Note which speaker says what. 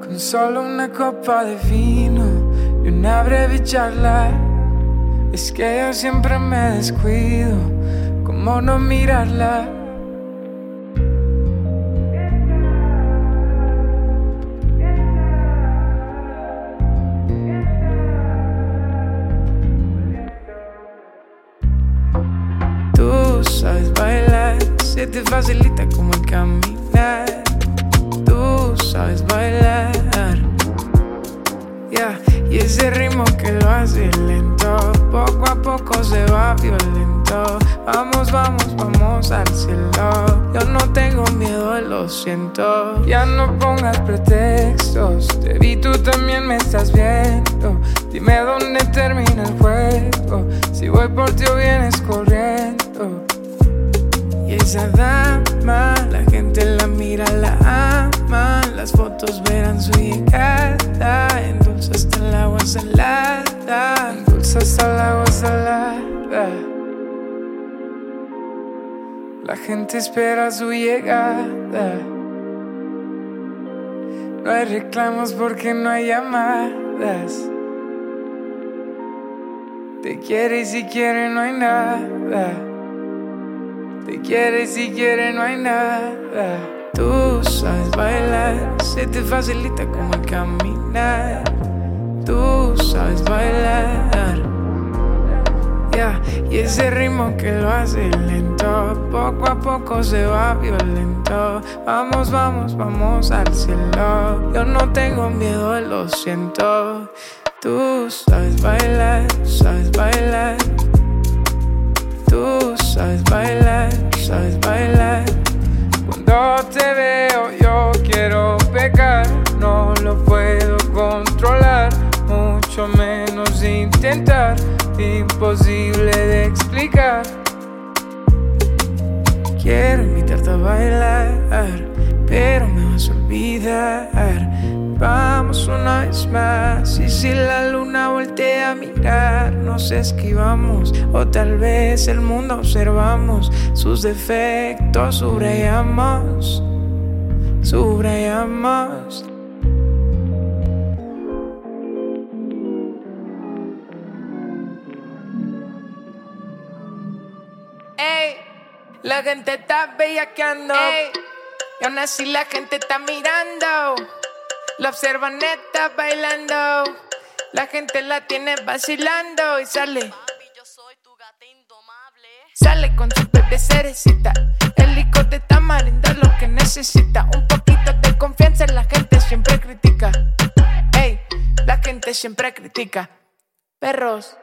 Speaker 1: Con solo una copa de vino y una breve charla. Es que yo siempre me descuido, como no mirarla. Tú sabes bailar, se te facilita como el caminar. Tú sabes bailar, ese ritmo que lo hace lento, poco a poco se va violento. Vamos, vamos, vamos al cielo. Yo no tengo miedo, lo siento. Ya no pongas pretextos, te vi, tú también me estás viendo. Dime dónde termina el juego, si voy por ti o vienes corriendo. Y esa dama, la gente la mira, la ama. Las fotos verán su llegada. Endulza hasta el agua salada. Endulza hasta el agua salada. La gente espera su llegada. No hay reclamos porque no hay llamadas. Te quiere y si quiere no hay nada. Te quiere y si quiere no hay nada. Tú sabes bailar, se te facilita como el caminar. Sabes bailar. Ya, y ese ritmo que lo hace lento, poco a poco se va violento. Vamos, vamos, vamos al cielo. Yo no tengo miedo, lo siento. Tú sabes bailar, sabes bailar. Tú sabes bailar, sabes bailar. Cuando te imposible de explicar. Quiero invitarte a bailar, pero me vas a olvidar. Vamos una vez más y si la luna voltea a mirar nos esquivamos o tal vez el mundo observamos sus defectos subrayamos subrayamos
Speaker 2: la gente está bellaqueando. Ey, y aún así la gente está mirando. La observan neta bailando. La gente la tiene vacilando y sale. Sale con su bebé cerecita. El licor de tamarindo es lo que necesita. Un poquito de confianza, la gente siempre critica. Ey, la gente siempre critica. Perros.